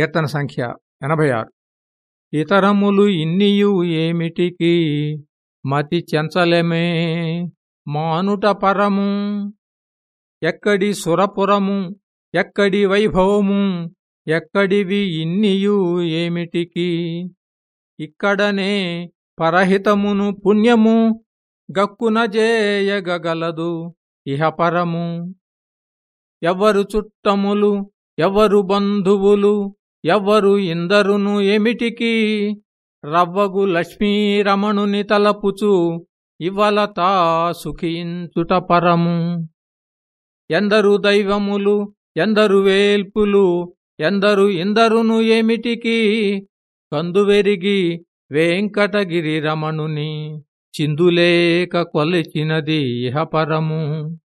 కీర్తన సంఖ్య ఎనభై ఆరు ఇతరములు ఇన్నియు ఏమిటికి? మతి చెంచలమే మానుట పరము. ఎక్కడి సురపురము? ఎక్కడి వైభవము? ఎక్కడివి ఇన్నియు ఏమిటికి? ఇక్కడనే పరహితమును పుణ్యము గక్కున జేయగలదు ఇహపరము ఎవరు చుట్టములు? ఎవరు బంధువులు? ఎవ్వరు ఇందరును ఏమిటికి? రవ్వగు లక్ష్మీరమణుని తలపుచు ఇవలతా సుఖించుట పరము. ఎందరు దైవములు ఎందరు వేల్పులు ఎందరు ఇందరును ఏమిటికి? కందువెరిగి వెంకటగిరి రమణుని చిందులేక కొలిచినది ఇహపరము.